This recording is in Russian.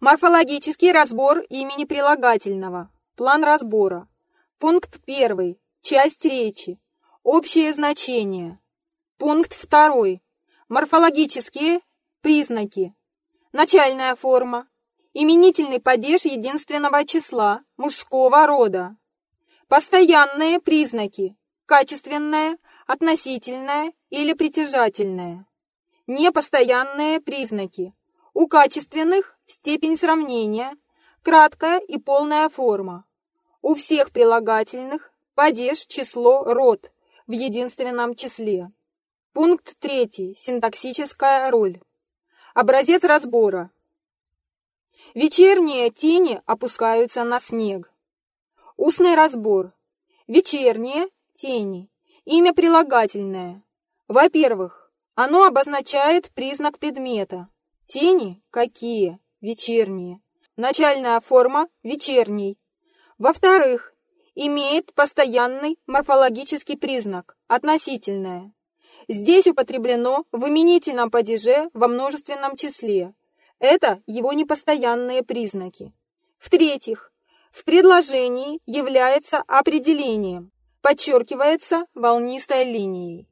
Морфологический разбор имени прилагательного. План разбора. Пункт 1. Часть речи. Общее значение. Пункт 2. Морфологические признаки. Начальная форма. Именительный падеж единственного числа, мужского рода. Постоянные признаки. Качественное, относительное или притяжательное. Непостоянные признаки. У качественных степень сравнения, краткая и полная форма. У всех прилагательных падеж, число, род в единственном числе. Пункт 3. Синтаксическая роль. Образец разбора. Вечерние тени опускаются на снег. Устный разбор. Вечерние тени. Имя прилагательное. Во-первых, оно обозначает признак предмета. Тени какие? Вечерние. Начальная форма вечерний. Во-вторых, имеет постоянный морфологический признак относительное. Здесь употреблено в именительном падеже во множественном числе. Это его непостоянные признаки. В-третьих, в предложении является определением, подчеркивается волнистой линией.